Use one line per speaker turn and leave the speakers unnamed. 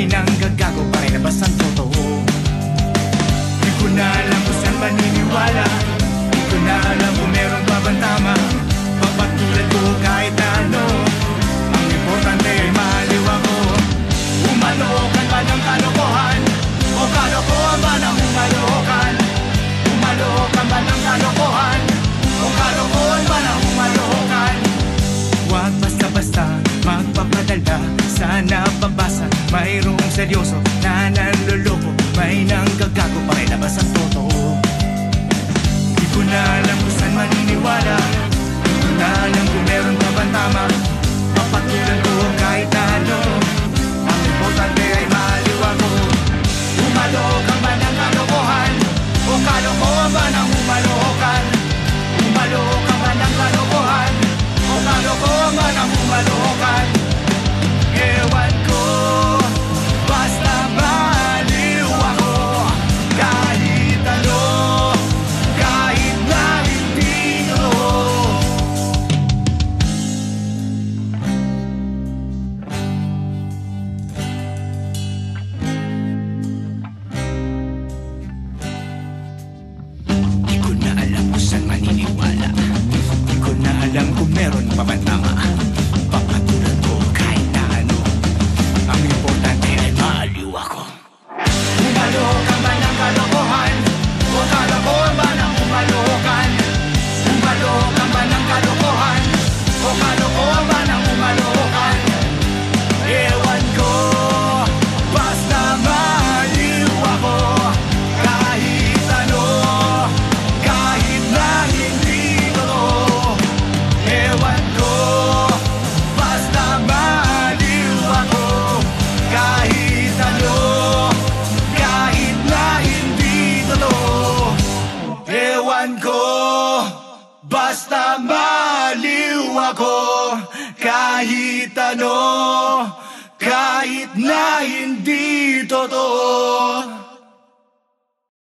Buhay ng gagago para labas ang totoo. Di ko na vaquero, un serioso. Kahit ano Kahit na hindi totoo